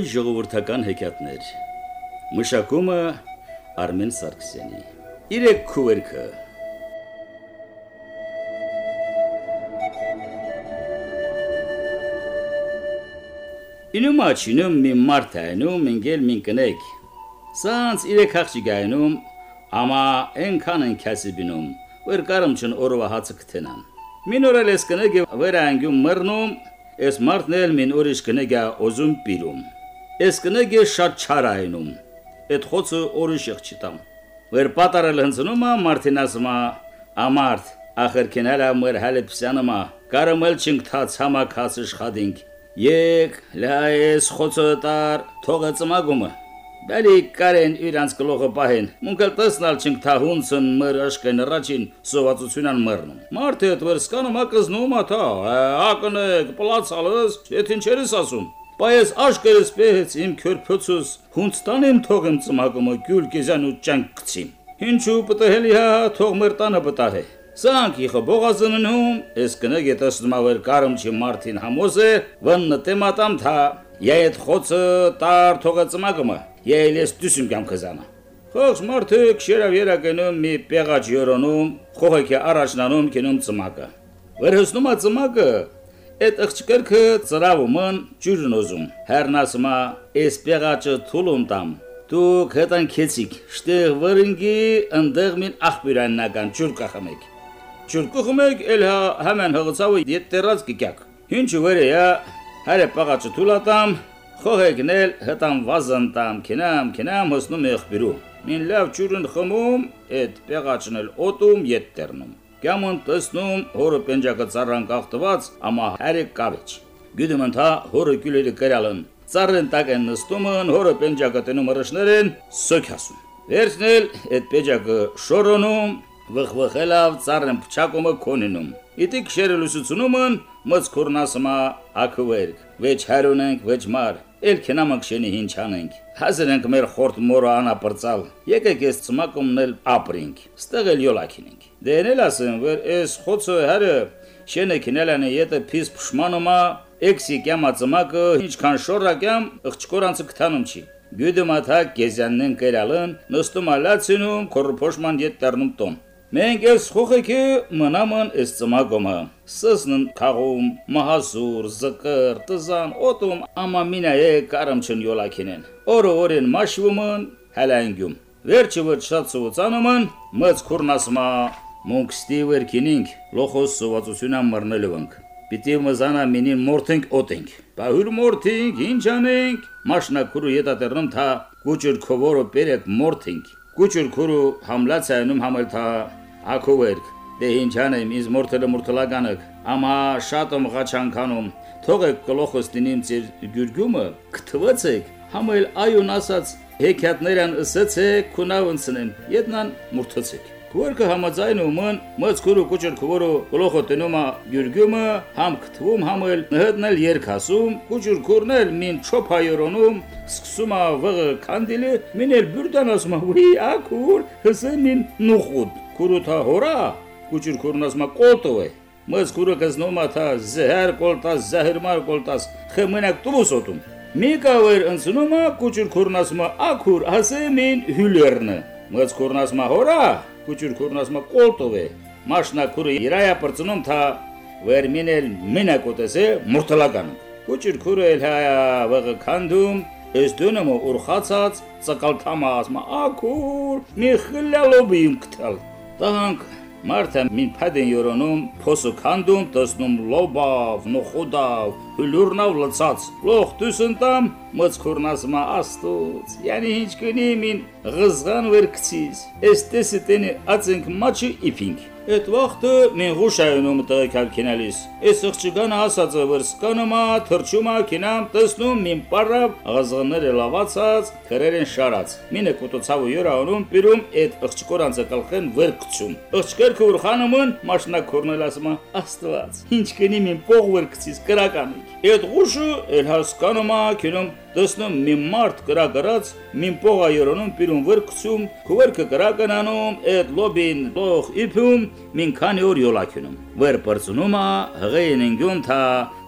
Հայ ժողովրդական հեքիաթներ։ Մշակումը Արմեն Սարգսյանի։ Իրեք քուերքը։ Ինում աչինում մի մարտայնում ինգել մին կնեք։ Սանց իրեք հաղջի գայնում, ամա ենքան են քասիբինում, որ կարմչն օրվա հացը կթենան։ Մին օրել ես կնեք վեր անգյում մռնում, ես մարտն էլ մին ուրիշ կնեգա օզում պիրում։ Ես կնեգե շատ չարայնում։ Այդ խոցը ուրիշ չտամ։ Վեր պատարել հնցնում ա մարտինասմա ամարտ ախր կենալա մր հալեպսյանմա կարամել չինքթաց համակած իշխադինք Եկ լայես խոցոտար թողը ծմագումը Բալի կարեն իրանց գլողը պահեն մունկել տեսնալ չինք թահունցն մր աշկեն ռաչին սովածությունան մռնում Մարդը այդ վերսկանը մակզնում աթա ակնեք պլացալս եթե ինչերս ասում Բայց աշկերս պեհեց իմ քորփոցուս հունցտան եմ թողեմ ծմագումը գյուլ գեզան ու ճանք կցիմ Ինչու պտահելի հա թող մրտանը պտահե Սանք իխը բողազննում, ես կնը գետասնում ավեր կարմ չի մարդին համոզը, վնը տեմատամ թա, երդ խոցը տար թողը ծմագումը, ել ես դուսում կամ կզանա։ Խողս մարդը կշերավ երակենում մի պեղաչ յորոնում, խողեքի առաջնանում կենում ծմակը։ Վերհսնում ա ծմակը, Այդ աղջկերքը ծրավումն ջուրն ուզում։ Հեռնասմա էս պեղաճը թուլում տամ։ Դուք հետան քեցիկ, շտեղ վրինգի ընդեղ մին ախբիրաննական ջուր կախմեք։ Չուրկուխում եք էլ հա համեն հղծավը ետ տերած կիկյակ։ Ինչու վերը յա հարե պաղաճը թուլատամ, խողեկնել հտամ վազանտամ, կենամ, կենամ հոսնում եղբիրու։ Մին լավ ջուրն խմում, այդ պեղաճն էլ օտում ետ տերնում։ Կյամն տեսնում հորը պենջակը ծառան կախտված, ամա հարե կավիչ։ Գյուդում ընթա հորը գյուլերը կրալն։ Ծառեն տակ են նստում են, հորը պենջակը տնում ռշներեն, սոք ասում։ Վերջնել այդ պենջակը շորոնում, վխվխելով ծառն փչակումը կոնինում։ Իտի քշերը լուսությունումն մծ կորնասմա ակվերք։ Վեճ հարունենք, վեճ մար։ Էլ կենամք շենի հինչանենք։ Հազրենք մեր խորտ մորը անապրծալ։ Եկեք ես ծմակումնել ապրինք։ Ստեղ էլ յոլակինենք։ Դենել ասեմ, որ էս խոցը հարը շենը կինելանը յետը փիս փշմանոմա էքսի կյամա ծմակը ինչքան շորակյամ ըղճկորանցը կթանում չի։ Գյուդմաթա գեզյաննեն կերալն նստում ալացինում կորփոշման յետ տեռնում տոմ։ Մենք ես խոխեքի մնաման ես ծմագոմը, սսնն կաղում, մահասուր, զկր, տզան, օտում, ամամինա է կարմչն յոլակինեն, օրը օրեն մաշվումն, հալանգյում, վերջը վրտ շատ սուվծանումն, մծ կուրնասմա, մունք ստիվեր կինինք, լոխոս սուվացությունա մրնելվնք, պիտի մզանա մինին մորթենք օտենք, բահուր մորթենք, ինչ անենք, մաշնակուրու ետատերնում թա, կուճր քովորը պերեք մորթենք, կուճր քուրու համլացայնում համել թա Ակովերք, դե ինչ անեմ, ինձ մորթելը մորթլականըք, ամա շատը մղաչանքանում, թողեք գլոխս դինիմ ձեր գյուրգյումը, կթվացեք, համել այուն ասած, հեքյատներան ըսեցեք, քունավնցնեմ, ետնան մորթացեք։ Քուրքը համաձայնումն մծկուրու կուճր քուրու գլոխը տնումա գյուրգյումը համ կթվում համել նհդնել երկասում կուճր քուրնել մին չոփայորոնում սկսում ա վղը կանդիլը մինել բուրդան ասում ուի ակուր հսեմին նուխուդ քուրութա հորա կուճր քուրն ասում կոլտով է մծ քուրը կզնոմա թա զհեր կոլտաս զահերմար կոլտաս խմենակ տուսոտում Միկավեր ընցնումա կուճր քուրն ասում ակուր ասեմին հյուլերնը մծ քուրն ասում հորա կուճուր քուրնասմա կոլտովե մաշնա քուրը իրայա պրծնում թա վերմինել մենակոտեսե մուրտալական կուճուր քուրը էլ հայա վղը քանդում Ես դունումը ուրխացած ցկալ թամասմա ակուր մի խլալոբիմ կտալ տանք Մարտը մին փադեն յորոնում փոսը քանդում տեսնում լոբավ նոխոդավ հլուրնավ լցած լոխ դուսընտամ մծքուրնասմա աստուց yani ինչ կնի մին ղզղան վերքցիս էստեսը տենի ածենք մաչի իփինք Այդ վախտը մեն ղուշայնում տղեկալ կինալիս։ Այս աղջիկանը ասածը վրսկանումա, թրջումա, կինամ, տեսնում մին պարավ, աղազղները լավացած, քրերեն շարած։ Մինը կուտոցավ ու յորանում, պիրում այդ աղջիկորանցը կալխեն վրկցում։ Աղջիկերքը ուրխանումն մաշնա կորնել ասմա, աստված, ինչ կնի մին պող վրկցիս կրականի։ Այդ ղուշը էլ հասկանումա, կինում տեսնում մի մարդ կրակրած մին պողա յորոնում պիրում վրկցում քուվերքը կրականանում այդ լոբին լող իփում մին քանի օր յոլակյունում վեր պրծնումա հղեին ընգյում թա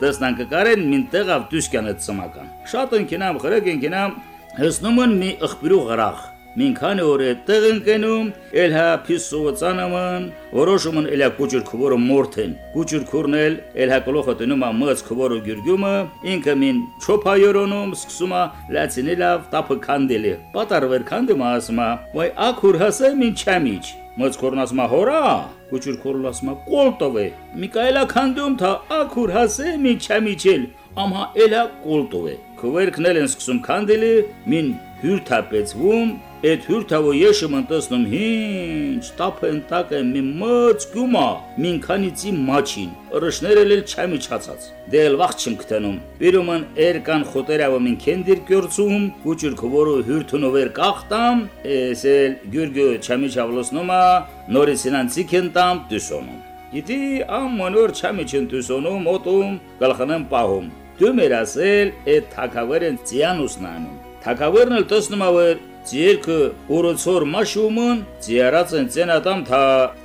տեսնան կկարեն մին տեղավ դուսկանը ծմական։ Շատ ընկինամ, խրեկ ընկինամ, հսնում են մի ըխբիրու գրախ Մինքան օր է տեղ ընկնում, էլ հա փիսսուծանաման, որոշում են էլա կուճր քվորը մորթեն։ Կուճր քուրնել, էլ հա կլոխը տնում է մած քվորը գյուրգյումը, ինքը մին չոփայորոնում, սկսում է լացինելավ տապը քանդելի։ Պատարվեր քանդում ասма, վայ ակուր հասե մին չամիչ։ Մած կորնասմա հորա, կուճր քորլասմա կոլտովե։ Միկայելա քանդում թա ակուր հասե մին չամիչել, ամհա էլա կոլտովե։ Քվերքնել են սկսում քանդելի, մին հյուրթապեցվում Այդ հյուրթավո եշը մտածնում հինչ տապեն տակը մի մած գումա մին քանիցի մաչին ռշները լել չամիջացած դել վախ չեմ կտնում բիրումն երկան խոտերավը մին կենդիր կյորցում կուճուր քվորը հյուրթունով էր կախտամ էսել գյուրգը չամիջավլոսնոմա նորիսինանցի կենտամ դուսոնում Գիտի ամոնոր չամիջն դուսոնում օտում գլխանեմ պահում դու մեր ասել այդ թակավերն ցիանուսնանում թակավերն էլ տեսնում ավեր Ձերքը օրոցոր մաշումն ձիարած են ցենատամ թա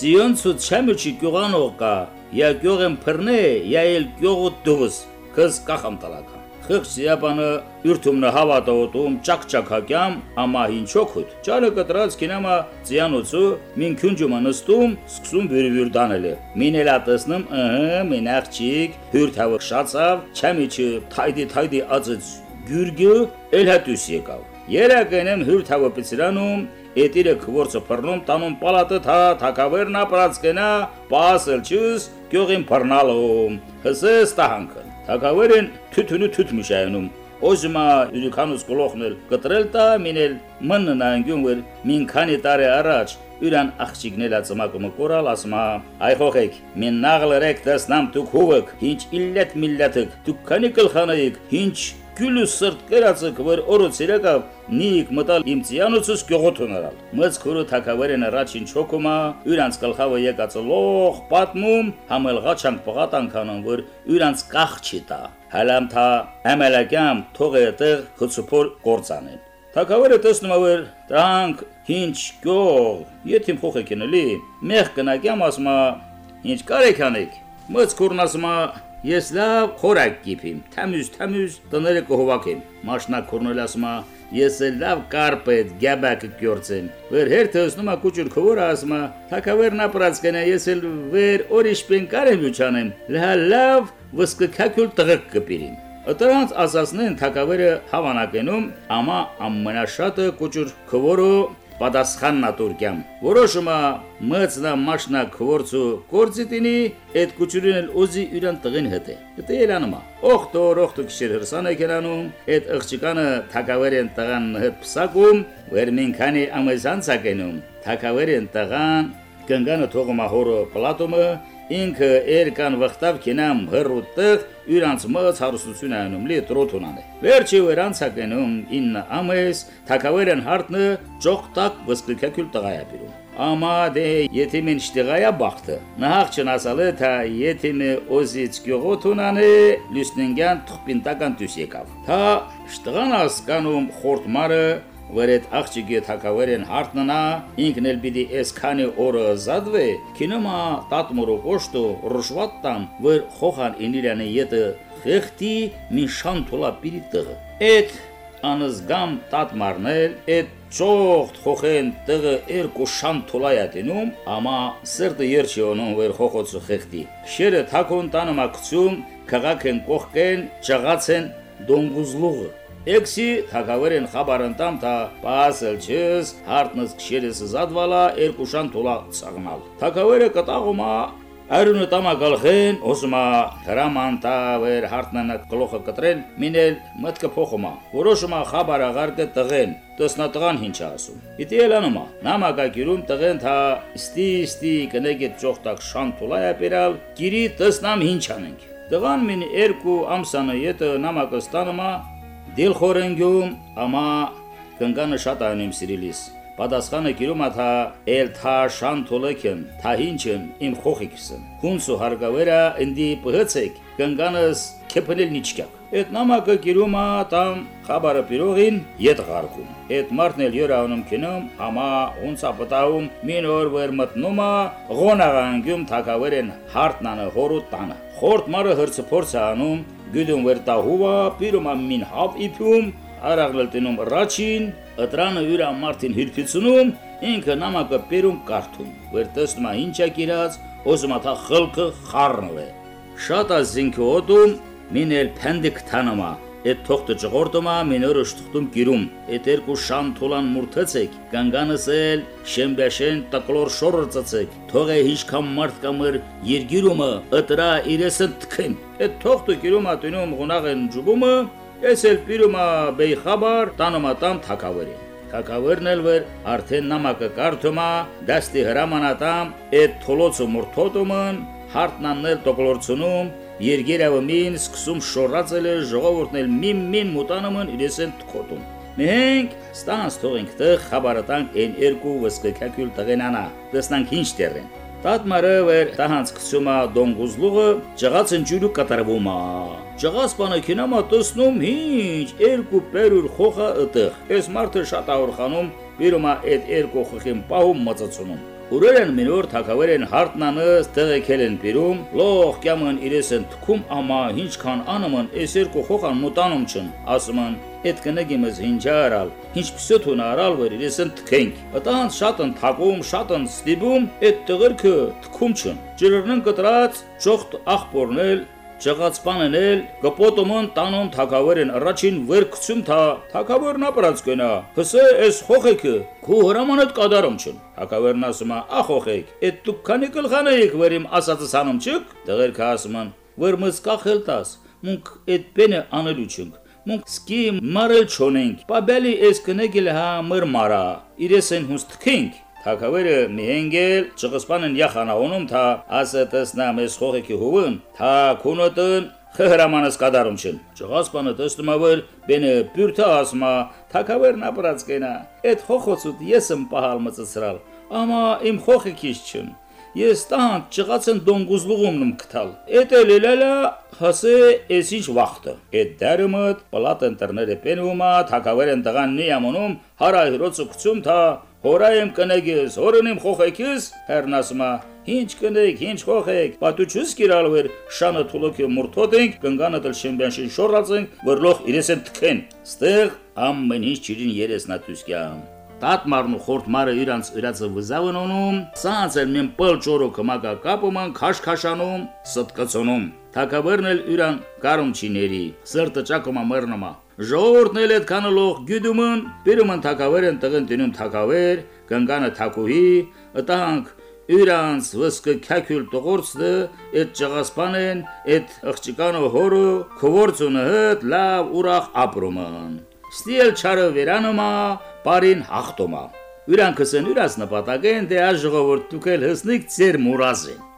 ձիոնցու չամուչի գյուղանող կա я գյուղեմ փռնե я էլ գյուղու դուս քս կախամ տալակա խղճ սիապանը յուրթումնը հավատոտում ճակ-ճակակյամ ամա հինչոքուտ ճալը կտրած կինամա ձիանոցու մին քունջումը նստում սկսում վիրվիր դանելը մինելա տեսնում ըհը մին աղջիկ հյուրթավը շացավ չամիչը թայդի թայդի ածծ գյուրգը էլ հատուս եկավ Երակենեմ հյուրթավը պիցրանում, էտիրը քվորցը փռնում տանում պալատը թա թակավերնա պրածկենա պասել չուս գյուղին փռնալում հսես տահանքն թակավերն թութունու թութ միշայնում Ոզմա յուրիքանուս գլոխնել կտրել տա մինել մննա անգյուն վեր մին քանի տարի առաջ յուրան աղջիկնելա ծմակումը կորալ ասմա այ խոխեք մին նաղլերեք դասնամ դուք հովեք ինչ իլլետ միլլետեք դուք քանի կլխանայիք ինչ Գյուլուս սրտ կերածը կվեր օրոց իրակա նիկ մտալ իմ ծիանուցս գողոթունարալ։ Մծ քուրը թակավերեն առաջին չոկումա, իրանց գլխավը եկած լող պատմում, համելղա չանք պղատանքանն որ իրանց կախչի տա։ Հալամ թա ամելակամ թողետեղ խցուփոր կործանեն։ Թակավերը տեսնում է որ տանք ինչ գող, եթե փոխ եկնելի, մեղ կնակյամ ասма ինչ կարեքանեք։ Մծ քուրն ասма Ես լավ խորակ կիփիմ, թամյուս, թամյուս տները կհովակեմ։ Մաշնակորնել ասում է, ես էլ լավ կարպ եմ, գաբակը կյորցեմ։ Վեր հերթը ասում է կուճուր խոր ասում է, թակավերն ապրած կնա, ես էլ վեր օրիշ պենկար եմ ուչանեմ։ Լա լավ վսկքակյուլ տղկ կպիրին։ Ըտրանց ասասնեն թակավերը հավանակենում, ամա ամենաշատը կուճուր խորը պատասխաննա Թուրքիամ։ Որոշումը մծնա մաշնա քորցու կորցիտինի այդ կուչուրին էլ օզի յուրան տղին հետե։ Դե Օխտոր օխտո քիշեր հրսան եկերանում, այդ աղջիկանը թակավերեն տղան հետ փսակում, վերմին քանի ամեզանցակենում։ Թակավերեն տղան կնգանը թողումա հորը պլատոմը ինքը երկան վխտավ կինամ հրուտեղ իրանց մած հարստություն անում լի տրոթունան է վերջի վրանցակենում ինը ամես թակավերն հարտնը ճոխտակ վսկլքակյուլ տղայապիրում ամա դե եթե մեն շտեղայա բախտը նահաղ չնասալը թա եթե մե օզից գյողոթունանը լուսնենգյան թխպինտական դուս եկավ թա շտղան ասկանում խորտմարը որ այդ աղջիկի թակավերեն հարտնա ինքն էլ պիտի այսքանի օրը զադվե կինոմա տատմորո օշտո ռշվատտամ որ խոխան ինիրանը յետը խեղտի մի շանթոլա պիտի տղը այդ անզգամ տատմարնել այդ ճոխտ խոխեն տղը երկու շանթոլայա տենում ամա սրտը երջիոնում որ խոխոցը խեղտի շերը թակոն տանոմա կցում քաղաքեն կողքեն ճղացեն դոնգուզլուղը Էքսի թակավերեն խաբարընտամ թա պասել չես հարտնս քշերես զադվալա երկուշան թոլա ցաղնալ թակավերը կտաղումա Արունը տամա գալխեն, ոսմա հրամանտա վեր հարտնանա գլոխը կտրեն, մինել մտքը փոխումա։ Որոշումա խաբարաղարկը տղեն, տսնա տղան ինչ ասում։ Իդի էլանումա, նամակակիրում տղեն թա ստի ստի կնեգետ ճոխտակ շան թոլայա պերալ, գիրի տսնամ ինչ անենք։ Տղան մին երկու ամսանը յետը նամակը ստանումա, Դիլ խորենգյում ամա կնկանը շատ այնիմ սիրիլիս։ Պատասխանը գիրում աթա էլ թա շան թոլեկեն, թա հինչեմ իմ խոխիքսն։ Քունսու հարգավերա ընդի պհծեք, կնկանս քեփնել նիչկա Այդ նամակը գիրումա տամ խաբարը պիրողին ետ գարկում։ Այդ մարդն էլ յորանում կինում, ամա ունցա պտաում մին օր վեր մտնումա ղոնաղանգում թակավերեն հարտնանը հորու տանը։ Խորտ մարը հրցփորձ անում, գյուդում վեր տահուվա, պիրումա մին հապ իփում, արաղլել տնում ռաչին, ыտրանը յուրա մարդին հիրփիցնում, ինքը նամակը պերում կարդում։ Վեր տեսնում ինչա կիրած, ոզումա թա խլկը խառնվել։ Շատ ազինքը օտում մինել փենդիկ թանոմա Այդ թողտը ճղորդոմա մինորը շտուտում գիրում, այդ երկու շան թոլան մուրթեցեք, կանգանսել շեմբեշեն տկլոր շորը ծծեք, թողե հիշքամ մարդ կամր երգիրումը, ըտրա իրեսը թքեն, այդ թողտը գիրում ատինում գունաղեն ջուբումը, ես էլ պիրումա բեյ խաբար, տանոմա տամ թակավերին։ Թակավերն էլ վեր արդեն նամակը կարդումա, դաստի հրամանատամ, այդ թոլոցը մուրթոտումն, հարտնաննել տոկլորցնում, Երգերավը մին սկսում շորացել է ժողովուրդն էլ մին-մին մուտանումն իրեսեն թքոտում։ Մենք ստանց թողենք տեղ խաբարատանք այն երկու վսկակյակյուլ տղենանա, տեսնանք ինչ տեղեն։ Տատմարը վեր տահանց կցումա դոնգուզլուղը ճղացն ջուրու կատարվում է։ Ճղաս բանը կինամա տեսնում ինչ երկու պերուր խոխա ըտեղ։ Այս մարդը շատ ահորխանում, բիրումա այդ երկու խոխին պահում մծացնում։ Ուրերեն մինոր թակավերեն հարտնանս տեղեկել են պիրում, լող կյամն իրեսեն թքում ամա ինչքան անոմն էս երկու խոխան մտանում չն, ասման, այդ կնեգիմыз ինչա արալ, ինչ պսյոթուն արալ վեր իրեսեն թքենք, ըտանց շատն թակում, շատն ստիբում, այդ տղրքը թքում չն, ջրրնն կտրած, ճոխտ աղպորնել, Ճղացպանն էլ կպոտոմն տանոն թակավերեն առաջին վերքցում թա թակավերն ապրած կնա հսե էս խոխեքը քու հրամանդ կադարում չն թակավերն ասում է ախոխեք էդ դուք քանի գլխան եք վերիմ ասածս անում չք դղերքը ասում են վերմս կախել տաս մունք էդ բենը անելու չնք մունք սկի մարել չոնենք բաբելի էս կնեգել հա մր մարա իրեսեն հուստքենք Թակավերը միհենգել ճղսպանն յախանաոնում թա ասը տեսնա մեզ խողեքի հուվն թա քունոտն խհրամանս կադարում չն ճղասպանը տեսնում ավեր բենը բյուրթա ասմա թակավերն ապրած կենա այդ խոխոցուտ եսմ պահալ մծծրալ ամա իմ խոխեքիչ չն Ես տան ճղացն դոնգուզլուղումն մկտալ։ Էտել էլելա հասե էսինչ վախտը։ Էդ դարմդ պլատ ընտրները պենումա թակավերն տղան նիամոնում հարա հրոցը կցում թա Հորայեմ կնեգես, հորընիմ խոխեքիս, հեռնասմա, ինչ կնեք, ինչ խոխեք, պատուչուս կիրալ վեր, շանը թուլոքի մուրթոտենք, կնգանը տլ շեմբյանշին շորացենք, վրլող իրեսեն թքեն, ստեղ ամեն ինչ չիրին երեսնատուսկյամ։ Տատ մարնու խորտ մարը իրանց իրացը վզավն ունում, սանցել մեն պլ ճորո կմակա կապոման քաշքաշանում, ստկցոնում։ Թակավերն էլ իրան կարում չիների, սրտը ճակոմա մեռնոմա։ Ժողովուրդն էլ այդքանը լող գյուդումն, բերումն թակավերն տղեն տնում թակավեր, կնկանը թակուհի, ըտանք իրանց վսկը քյակյուլ տողորցը այդ ճղասպանեն այդ աղջիկանը հորը քորցունը հետ լավ ուրախ ապրոման ստիել չարը վերանոմա բարին հախտոմա Ուրանքսն ուրաս նպատակեն դե աժողովուրդ դուքել հսնիկ ծեր մուրազեն